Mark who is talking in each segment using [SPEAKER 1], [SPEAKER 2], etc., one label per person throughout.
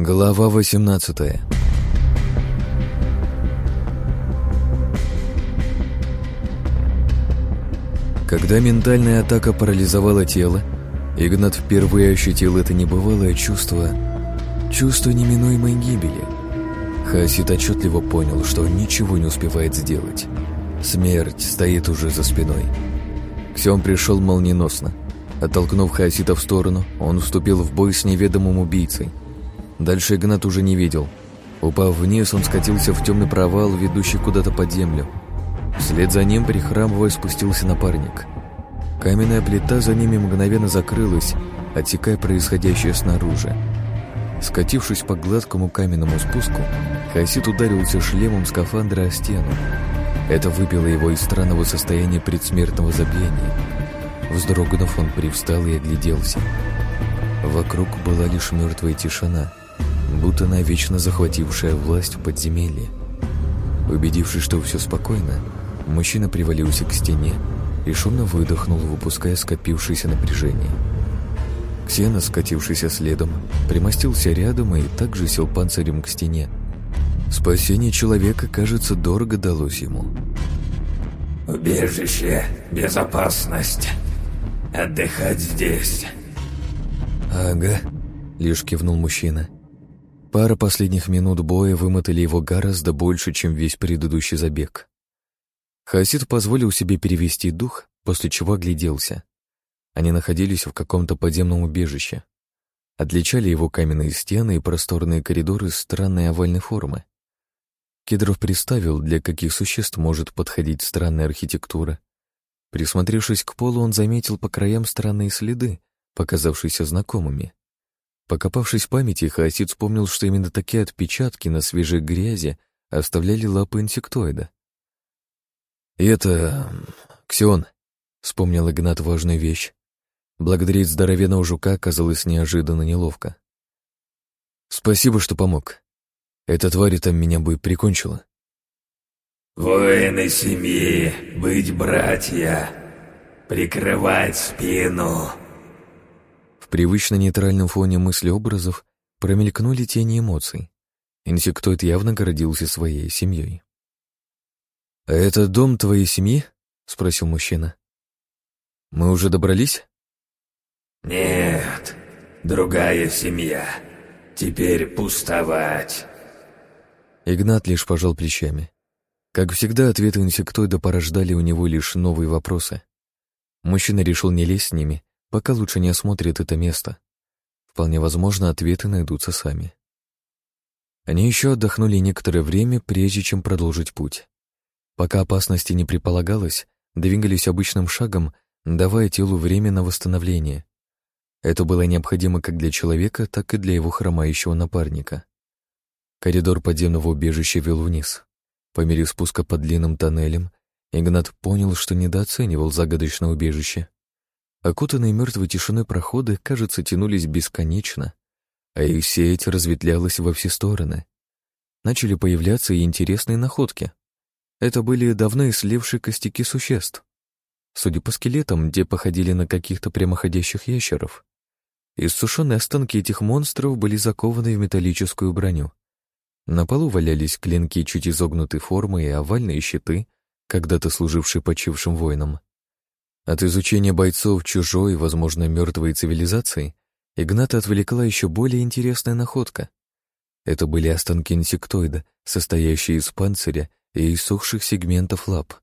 [SPEAKER 1] Глава 18 Когда ментальная атака парализовала тело, Игнат впервые ощутил это небывалое чувство, чувство неминуемой гибели. Хасид отчетливо понял, что он ничего не успевает сделать. Смерть стоит уже за спиной. Ксион пришел молниеносно. Оттолкнув Хасита в сторону, он вступил в бой с неведомым убийцей. Дальше Игнат уже не видел. Упав вниз, он скатился в темный провал, ведущий куда-то под землю. Вслед за ним, прихрамывая, спустился напарник. Каменная плита за ними мгновенно закрылась, отсекая происходящее снаружи. Скатившись по гладкому каменному спуску, Хасид ударился шлемом скафандра о стену. Это выбило его из странного состояния предсмертного забвения. Вздрогнув, он привстал и огляделся. Вокруг была лишь мертвая тишина, будто навечно захватившая власть в подземелье. Убедившись, что все спокойно, мужчина привалился к стене и шумно выдохнул, выпуская скопившееся напряжение. Ксена, скатившийся следом, примостился рядом и также сел панцирем к стене. Спасение человека, кажется, дорого далось ему.
[SPEAKER 2] «Убежище, безопасность. Отдыхать здесь».
[SPEAKER 1] «Ага», — лишь кивнул мужчина. Пара последних минут боя вымотали его гораздо больше, чем весь предыдущий забег. Хасид позволил себе перевести дух, после чего огляделся. Они находились в каком-то подземном убежище. Отличали его каменные стены и просторные коридоры странной овальной формы. Кедров представил, для каких существ может подходить странная архитектура. Присмотревшись к полу, он заметил по краям странные следы, показавшиеся знакомыми. Покопавшись в памяти, Хаосид вспомнил, что именно такие отпечатки на свежей грязи оставляли лапы инсектоида. «И это... Ксион», — вспомнил Игнат важную вещь. Благодарить здоровенного жука оказалось неожиданно неловко. «Спасибо, что помог. Эта тварь там меня бы прикончила».
[SPEAKER 2] «Воины семьи, быть братья, прикрывать спину».
[SPEAKER 1] В привычно нейтральном фоне мысли-образов промелькнули тени эмоций. Инсектоид явно гордился своей семьей. «А это дом твоей семьи?» — спросил мужчина. «Мы уже добрались?»
[SPEAKER 2] «Нет, другая семья. Теперь пустовать».
[SPEAKER 1] Игнат лишь пожал плечами. Как всегда, ответы инсектоида порождали у него лишь новые вопросы. Мужчина решил не лезть с ними, пока лучше не осмотрит это место. Вполне возможно, ответы найдутся сами. Они еще отдохнули некоторое время, прежде чем продолжить путь. Пока опасности не предполагалось, двигались обычным шагом, давая телу время на восстановление. Это было необходимо как для человека, так и для его хромающего напарника. Коридор подземного убежища вел вниз. По мере спуска по длинным тоннелям Игнат понял, что недооценивал загадочное убежище. Окутанные мертвой тишиной проходы, кажется, тянулись бесконечно, а их сеть разветвлялась во все стороны. Начали появляться и интересные находки. Это были давно ислевшие костяки существ. Судя по скелетам, где походили на каких-то прямоходящих ящеров. Иссушенные останки этих монстров были закованы в металлическую броню. На полу валялись клинки чуть изогнутой формы и овальные щиты, когда-то служившие почившим воинам. От изучения бойцов чужой, возможно, мертвой цивилизации, Игната отвлекла еще более интересная находка. Это были останки инсектоида, состоящие из панциря и иссохших сегментов лап.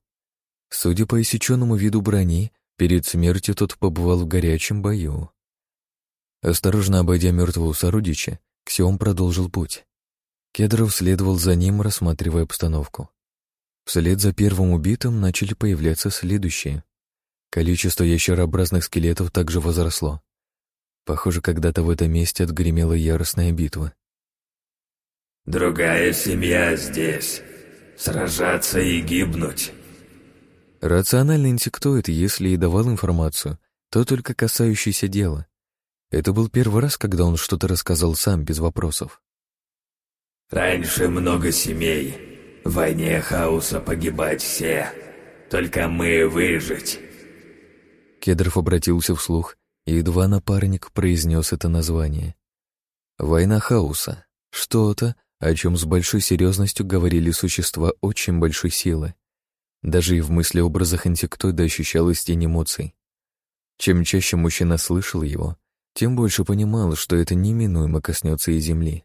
[SPEAKER 1] Судя по иссеченному виду брони, перед смертью тот побывал в горячем бою. Осторожно обойдя мертвого сородича, Ксиом продолжил путь. Кедров следовал за ним, рассматривая обстановку. Вслед за первым убитым начали появляться следующие. Количество ящерообразных скелетов также возросло. Похоже, когда-то в этом месте отгремела яростная битва.
[SPEAKER 2] «Другая семья здесь», Сражаться и гибнуть.
[SPEAKER 1] Рациональный инсектоид, если и давал информацию, то только касающийся дела. Это был первый раз, когда он что-то рассказал сам, без вопросов.
[SPEAKER 2] «Раньше много семей. В войне хаоса погибать все. Только мы выжить».
[SPEAKER 1] Кедров обратился вслух, и едва напарник произнес это название. «Война хаоса». Что-то, о чем с большой серьезностью говорили существа очень большой силы. Даже и в мыслеобразах инсектоида ощущалась тень эмоций. Чем чаще мужчина слышал его, тем больше понимал, что это неминуемо коснется и земли.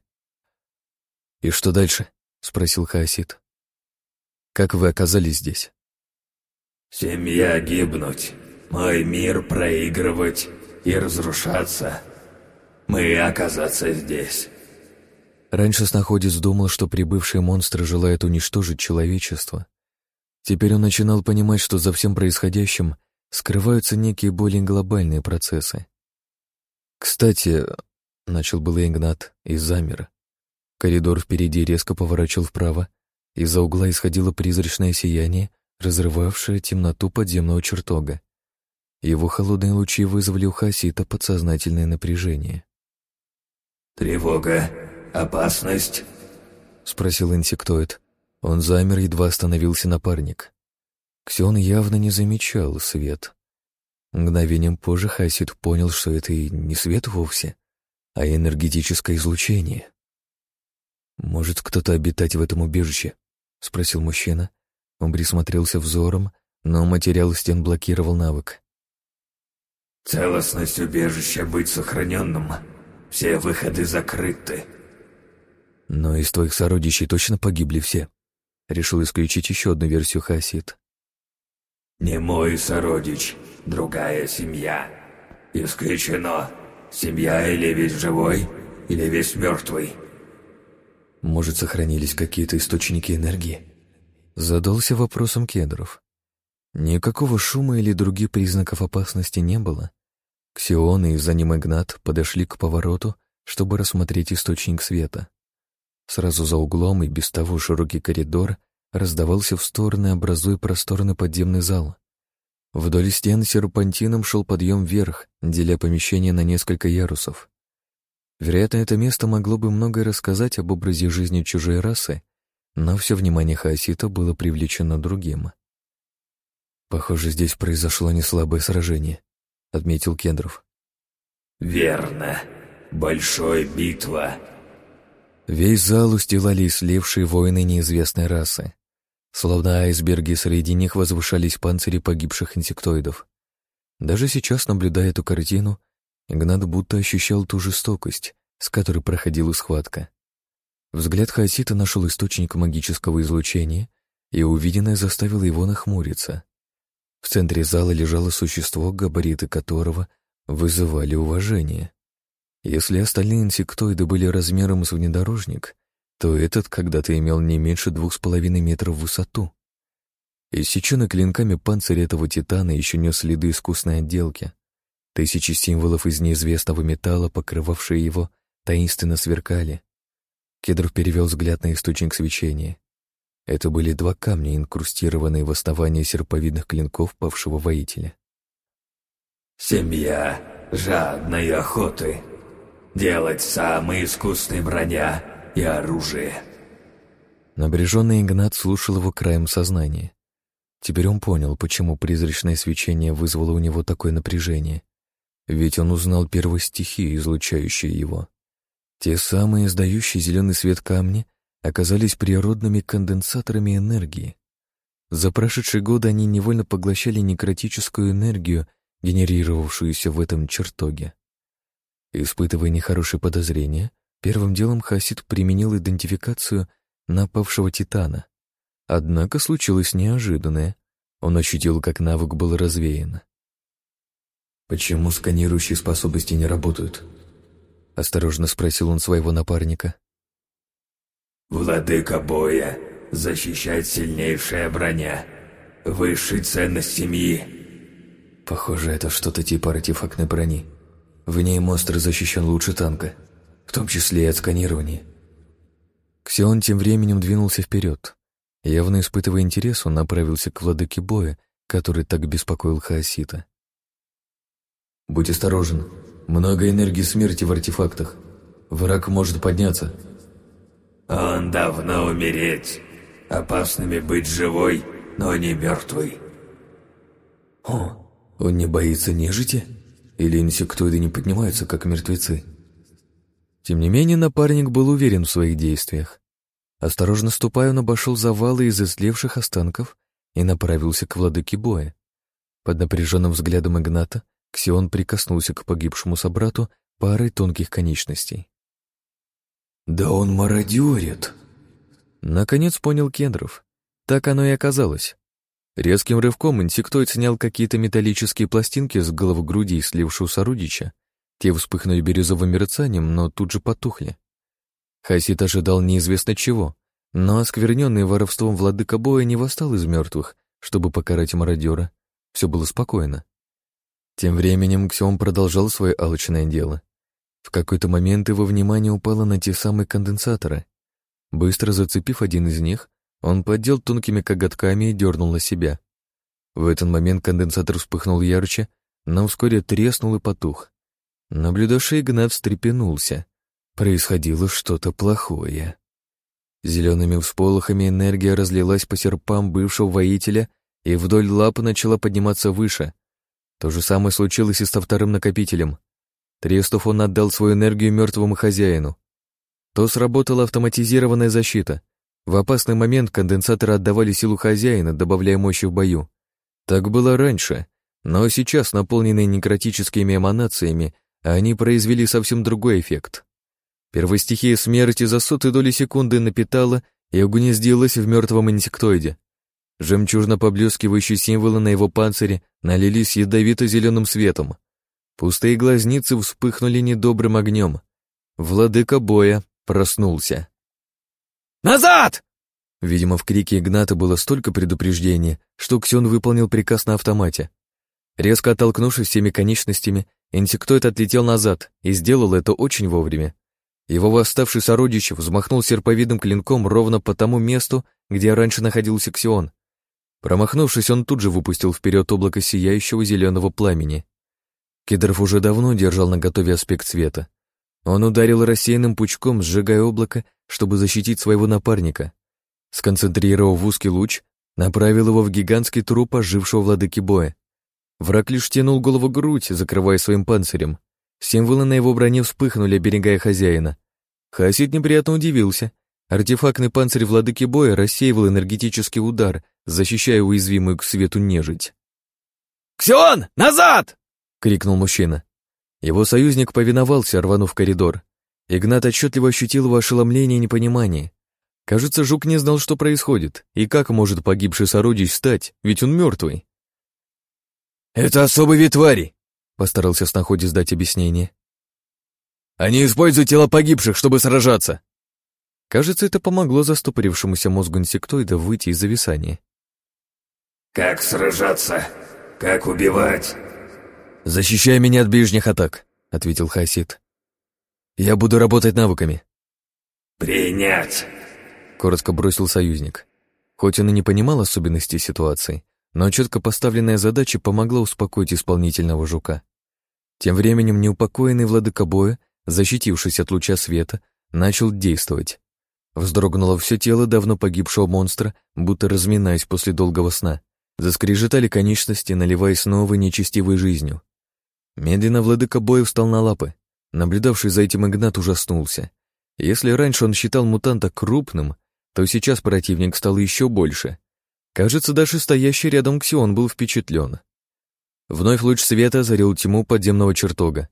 [SPEAKER 1] «И что дальше?» — спросил Хаосид. «Как вы оказались здесь?»
[SPEAKER 2] «Семья гибнуть, мой мир проигрывать и разрушаться. Мы оказаться здесь».
[SPEAKER 1] Раньше снаходец думал, что прибывшие монстры желают уничтожить человечество. Теперь он начинал понимать, что за всем происходящим скрываются некие более глобальные процессы. «Кстати», — начал был Игнат и замер. Коридор впереди резко поворачивал вправо, из-за угла исходило призрачное сияние, разрывавшее темноту подземного чертога. Его холодные лучи вызвали у Хасита подсознательное напряжение.
[SPEAKER 2] «Тревога, опасность?»
[SPEAKER 1] — спросил инсектоид. Он замер, едва остановился напарник. Ксион явно не замечал свет. Мгновением позже Хасид понял, что это и не свет вовсе, а энергетическое излучение. «Может, кто-то обитать в этом убежище?» — спросил мужчина. Он присмотрелся взором, но материал стен блокировал навык.
[SPEAKER 2] «Целостность убежища быть сохраненным. Все выходы закрыты».
[SPEAKER 1] «Но из твоих сородичей точно погибли все?» Решил исключить еще одну версию Хасид.
[SPEAKER 2] «Не мой сородич, другая семья. Исключено. Семья или весь живой, или весь мертвый».
[SPEAKER 1] «Может, сохранились какие-то источники энергии?» Задался вопросом Кедров. Никакого шума или других признаков опасности не было. Ксион и за ним Игнат подошли к повороту, чтобы рассмотреть источник света. Сразу за углом и без того широкий коридор раздавался в стороны, образуя просторный подземный зал. Вдоль стен серпантином шел подъем вверх, деля помещение на несколько ярусов. Вероятно, это место могло бы многое рассказать об образе жизни чужой расы, но все внимание Хаосита было привлечено другим. «Похоже, здесь произошло неслабое сражение», — отметил Кендров.
[SPEAKER 2] «Верно. Большой битва».
[SPEAKER 1] Весь зал устилали слевшие воины неизвестной расы. Словно айсберги, среди них возвышались панцири погибших инсектоидов. Даже сейчас, наблюдая эту картину, Игнат будто ощущал ту жестокость, с которой проходила схватка. Взгляд Хаосита нашел источник магического излучения, и увиденное заставило его нахмуриться. В центре зала лежало существо, габариты которого вызывали уважение. Если остальные инсектоиды были размером с внедорожник, то этот когда-то имел не меньше двух с половиной метров в высоту. Иссеченный клинками панцирь этого титана еще нес следы искусной отделки. Тысячи символов из неизвестного металла, покрывавшие его, таинственно сверкали. Кедров перевел взгляд на источник свечения. Это были два камня, инкрустированные в основании серповидных клинков павшего воителя.
[SPEAKER 2] «Семья жадной охоты. Делать самые искусные броня и оружие.
[SPEAKER 1] Напряженный Игнат слушал его краем сознания. Теперь он понял, почему призрачное свечение вызвало у него такое напряжение. Ведь он узнал первые стихии, излучающие его. Те самые, издающие зеленый свет камни, оказались природными конденсаторами энергии. За прошедшие годы они невольно поглощали некротическую энергию, генерировавшуюся в этом чертоге. Испытывая нехорошие подозрения, Первым делом Хасид применил идентификацию напавшего титана. Однако случилось неожиданное. Он ощутил, как навык был развеян.
[SPEAKER 2] «Почему сканирующие способности не работают?»
[SPEAKER 1] — осторожно спросил он своего напарника.
[SPEAKER 2] «Владыка боя, защищает сильнейшая броня, высшая ценность семьи».
[SPEAKER 1] Похоже, это что-то типа артефактной брони. В ней монстр защищен лучше танка в том числе и от сканирования. Ксион тем временем двинулся вперед. Явно испытывая интерес, он направился к владыке боя, который так беспокоил Хаосита.
[SPEAKER 2] «Будь осторожен. Много энергии смерти в артефактах. Враг может подняться». «Он давно умереть. Опасными быть живой, но не мертвый».
[SPEAKER 1] «О, он не боится нежити? Или инсектоиды не поднимаются, как мертвецы?» Тем не менее, напарник был уверен в своих действиях. Осторожно ступая, он обошел завалы из истлевших останков и направился к владыке боя. Под напряженным взглядом Игната Ксион прикоснулся к погибшему собрату парой тонких конечностей.
[SPEAKER 2] «Да он мародерит!»
[SPEAKER 1] Наконец понял Кендров. Так оно и оказалось. Резким рывком инсектоид снял какие-то металлические пластинки с головы груди слившего сородича. Те вспыхнули бирюзовым мерцанием, но тут же потухли. Хасид ожидал неизвестно чего, но оскверненный воровством владыка боя не восстал из мертвых, чтобы покарать мародера. Все было спокойно. Тем временем Ксион продолжал свое алчное дело. В какой-то момент его внимание упало на те самые конденсаторы. Быстро зацепив один из них, он поддел тонкими коготками и дернул на себя. В этот момент конденсатор вспыхнул ярче, но вскоре треснул и потух. Наблюдавший Игнат встрепенулся. Происходило что-то плохое. Зелеными всполохами энергия разлилась по серпам бывшего воителя и вдоль лапы начала подниматься выше. То же самое случилось и со вторым накопителем. Трестов он отдал свою энергию мертвому хозяину. То сработала автоматизированная защита. В опасный момент конденсаторы отдавали силу хозяина, добавляя мощи в бою. Так было раньше, но сейчас, наполненные некротическими эманациями, они произвели совсем другой эффект. Первостихия смерти за сотые доли секунды напитала и угнездилась в мертвом инсектоиде. Жемчужно поблескивающие символы на его панцире налились ядовито-зеленым светом. Пустые глазницы вспыхнули недобрым огнем. Владыка боя проснулся.
[SPEAKER 3] «Назад!»
[SPEAKER 1] Видимо, в крике Игната было столько предупреждения, что Ксен выполнил приказ на автомате. Резко оттолкнувшись всеми конечностями, инсектоид отлетел назад и сделал это очень вовремя. Его восставший сородич взмахнул серповидным клинком ровно по тому месту, где раньше находился Ксион. Промахнувшись, он тут же выпустил вперед облако сияющего зеленого пламени. Кедров уже давно держал на готове аспект света. Он ударил рассеянным пучком, сжигая облако, чтобы защитить своего напарника. Сконцентрировав узкий луч, направил его в гигантский труп ожившего владыки боя. Враг лишь тянул голову грудь, закрывая своим панцирем. Символы на его броне вспыхнули, оберегая хозяина. Хасид неприятно удивился. Артефактный панцирь владыки боя рассеивал энергетический удар, защищая уязвимую к свету нежить.
[SPEAKER 3] «Ксион, назад!»
[SPEAKER 1] — крикнул мужчина. Его союзник повиновался, рванув коридор. Игнат отчетливо ощутил его ошеломление и непонимание. Кажется, Жук не знал, что происходит, и как может погибший сородич встать, ведь он мертвый.
[SPEAKER 3] «Это особый вид твари», — постарался Снаходи сдать объяснение. «Они используют тела погибших, чтобы сражаться».
[SPEAKER 1] Кажется, это помогло застопорившемуся мозгу инсектоида выйти из зависания.
[SPEAKER 2] «Как сражаться? Как убивать?»
[SPEAKER 3] «Защищай меня от ближних атак», — ответил Хасид. «Я буду работать навыками».
[SPEAKER 2] «Принять!»
[SPEAKER 1] — коротко бросил союзник. Хоть он и не понимал особенностей ситуации, но четко поставленная задача помогла успокоить исполнительного жука. Тем временем неупокоенный владыка боя, защитившись от луча света, начал действовать. Вздрогнуло все тело давно погибшего монстра, будто разминаясь после долгого сна. Заскрежетали конечности, наливаясь новой нечестивой жизнью. Медленно владыка боя встал на лапы. Наблюдавший за этим Игнат ужаснулся. Если раньше он считал мутанта крупным, то сейчас противник стал еще больше. Кажется, даже стоящий рядом Ксион был впечатлен. Вновь луч света озарил тьму подземного чертога.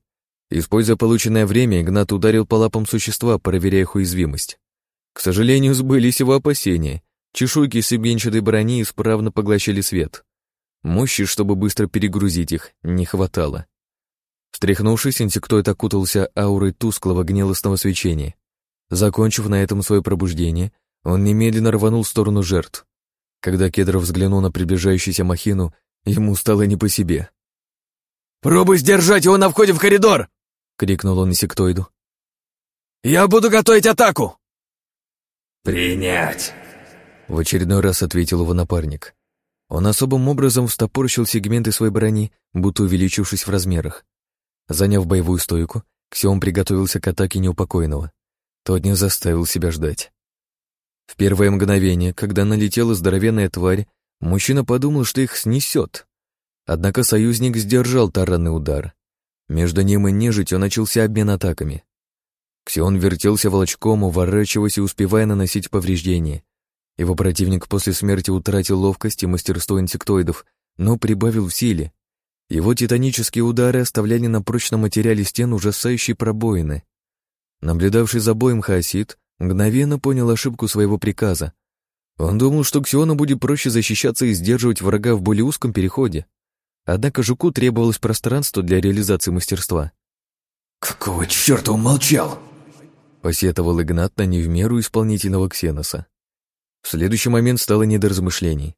[SPEAKER 1] Используя полученное время, Игнат ударил по лапам существа, проверяя их уязвимость. К сожалению, сбылись его опасения. Чешуйки с брони исправно поглощали свет. Мощи, чтобы быстро перегрузить их, не хватало. Встряхнувшись, инсектоид окутался аурой тусклого гнилостного свечения. Закончив на этом свое пробуждение, он немедленно рванул в сторону жертв. Когда Кедров взглянул на приближающуюся махину, ему стало не по себе.
[SPEAKER 3] «Пробуй сдержать его на входе в коридор!» — крикнул он инсектоиду. «Я буду готовить атаку!»
[SPEAKER 2] «Принять!»
[SPEAKER 1] — в очередной раз ответил его напарник. Он особым образом встопорщил сегменты своей брони, будто увеличившись в размерах. Заняв боевую стойку, Ксион приготовился к атаке неупокоенного. Тот не заставил себя ждать. В первое мгновение, когда налетела здоровенная тварь, мужчина подумал, что их снесет. Однако союзник сдержал таранный удар. Между ним и нежитью начался обмен атаками. Ксион вертелся волочком, уворачиваясь и успевая наносить повреждения. Его противник после смерти утратил ловкость и мастерство инсектоидов, но прибавил в силе. Его титанические удары оставляли на прочном материале стен ужасающие пробоины. Наблюдавший за боем Хаосид мгновенно понял ошибку своего приказа. Он думал, что Ксиону будет проще защищаться и сдерживать врага в более узком переходе. Однако жуку требовалось пространство для реализации мастерства.
[SPEAKER 2] «Какого черта он молчал?»
[SPEAKER 1] Посетовал Игнат на не в меру исполнительного Ксеноса. В следующий момент стало не до размышлений.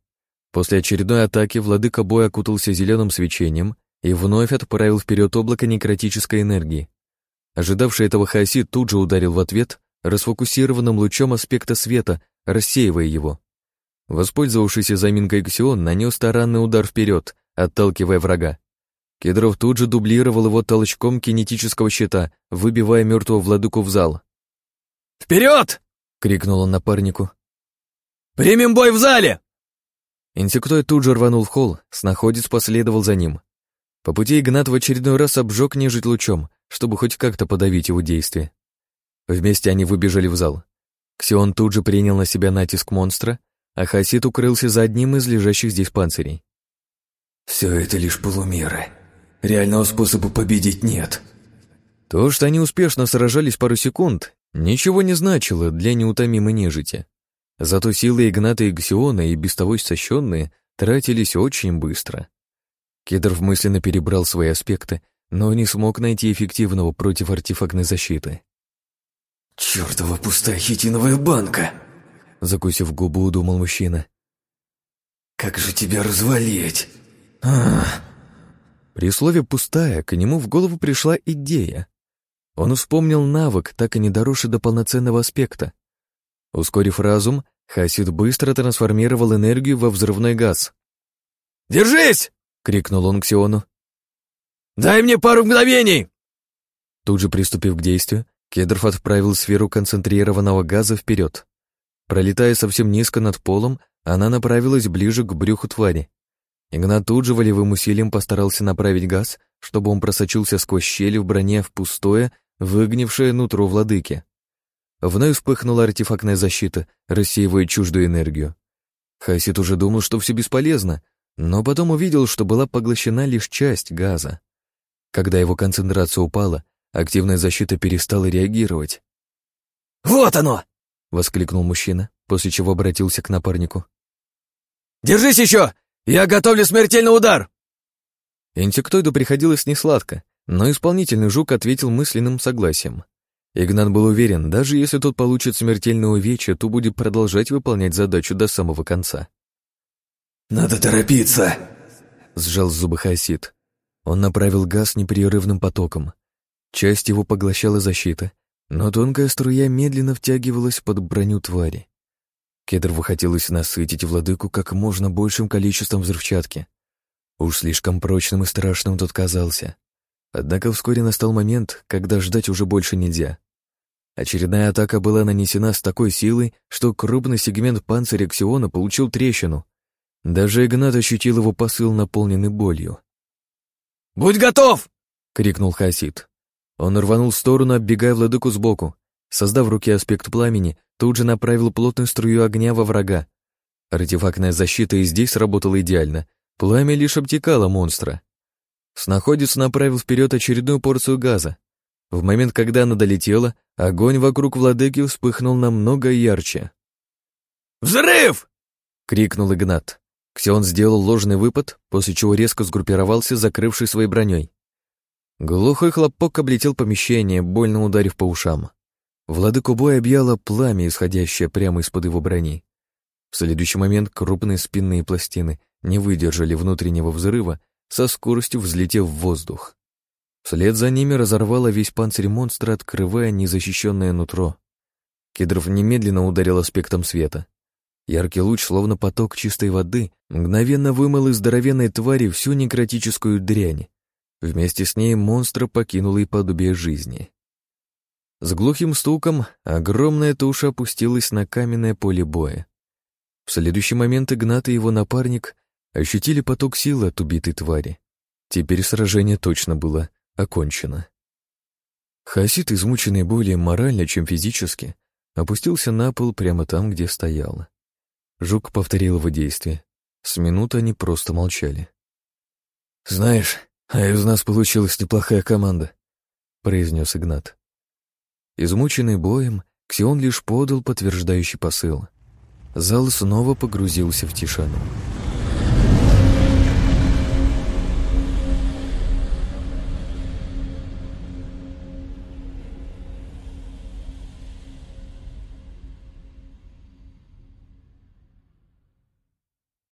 [SPEAKER 1] После очередной атаки владыка боя окутался зеленым свечением и вновь отправил вперед облако некротической энергии. Ожидавший этого Хаоси тут же ударил в ответ расфокусированным лучом аспекта света, рассеивая его. Воспользовавшийся заминкой Ксион нанес таранный удар вперед, отталкивая врага. Кедров тут же дублировал его толчком кинетического щита, выбивая мертвого владыку в зал.
[SPEAKER 3] «Вперед!» — крикнул он напарнику. «Примем бой в зале!»
[SPEAKER 1] Инсектоид тут же рванул в холл, снаходец последовал за ним. По пути Игнат в очередной раз обжег нежить лучом, чтобы хоть как-то подавить его действие. Вместе они выбежали в зал. Ксион тут же принял на себя натиск монстра, а Хасид укрылся за одним из лежащих здесь панцирей.
[SPEAKER 2] «Все это лишь полумеры. Реального способа победить нет».
[SPEAKER 1] То, что они успешно сражались пару секунд, ничего не значило для неутомимой нежити. Зато силы Игната и Ксиона, и без того истощенные, тратились очень быстро. Кедров мысленно перебрал свои аспекты, но не смог найти эффективного против артефактной защиты.
[SPEAKER 2] «Чёртова пустая хитиновая банка!»
[SPEAKER 1] Закусив губу, думал мужчина.
[SPEAKER 2] «Как же тебя развалить?»
[SPEAKER 1] Ах. При слове «пустая» к нему в голову пришла идея. Он вспомнил навык, так и не доросший до полноценного аспекта. Ускорив разум, Хасид быстро трансформировал энергию во взрывной газ.
[SPEAKER 3] «Держись!» — крикнул он Ксиону. «Дай мне пару мгновений!»
[SPEAKER 1] Тут же приступив к действию, Кедров отправил сферу концентрированного газа вперед. Пролетая совсем низко над полом, она направилась ближе к брюху твари. Игнат тут же волевым усилием постарался направить газ, чтобы он просочился сквозь щели в броне в пустое, выгнившее нутро владыки. Вновь вспыхнула артефактная защита, рассеивая чуждую энергию. Хайсит уже думал, что все бесполезно, но потом увидел, что была поглощена лишь часть газа. Когда его концентрация упала, активная защита перестала реагировать.
[SPEAKER 3] «Вот оно!»
[SPEAKER 1] — воскликнул мужчина, после чего обратился к напарнику.
[SPEAKER 3] «Держись еще! Я готовлю смертельный удар!»
[SPEAKER 1] Инсектоиду приходилось несладко, но исполнительный жук ответил мысленным согласием. Игнат был уверен, даже если тот получит смертельное увечье, то будет продолжать выполнять задачу до самого конца.
[SPEAKER 2] «Надо торопиться!»
[SPEAKER 1] — сжал зубы Хасид. Он направил газ непрерывным потоком. Часть его поглощала защита, но тонкая струя медленно втягивалась под броню твари. Кедрову хотелось насытить владыку как можно большим количеством взрывчатки. Уж слишком прочным и страшным тот казался. Однако вскоре настал момент, когда ждать уже больше нельзя. Очередная атака была нанесена с такой силой, что крупный сегмент панциря Ксиона получил трещину. Даже Игнат ощутил его посыл, наполненный болью.
[SPEAKER 3] «Будь готов!»
[SPEAKER 1] — крикнул Хасид. Он рванул в сторону, оббегая владыку сбоку. Создав в руке аспект пламени, тут же направил плотную струю огня во врага. Артефактная защита и здесь работала идеально. Пламя лишь обтекало монстра. Снаходец направил вперед очередную порцию газа. В момент, когда она долетела, огонь вокруг владыки вспыхнул намного ярче.
[SPEAKER 3] «Взрыв!»
[SPEAKER 1] — крикнул Игнат. Ксион сделал ложный выпад, после чего резко сгруппировался, закрывший своей броней. Глухой хлопок облетел помещение, больно ударив по ушам. Владыку боя объяло пламя, исходящее прямо из-под его брони. В следующий момент крупные спинные пластины не выдержали внутреннего взрыва, со скоростью взлетев в воздух. Вслед за ними разорвало весь панцирь монстра, открывая незащищенное нутро. Кедров немедленно ударил аспектом света. Яркий луч, словно поток чистой воды, мгновенно вымыл из здоровенной твари всю некротическую дрянь. Вместе с ней монстра покинуло и подобие жизни. С глухим стуком огромная туша опустилась на каменное поле боя. В следующий момент Игнат и его напарник ощутили поток силы от убитой твари. Теперь сражение точно было окончено. Хасид, измученный более морально, чем физически, опустился на пол прямо там, где стоял. Жук повторил его действие. С минуты они просто молчали.
[SPEAKER 3] «Знаешь, а из нас получилась неплохая команда», — произнес Игнат.
[SPEAKER 1] Измученный боем, Ксион лишь подал подтверждающий посыл. Зал снова погрузился в тишину.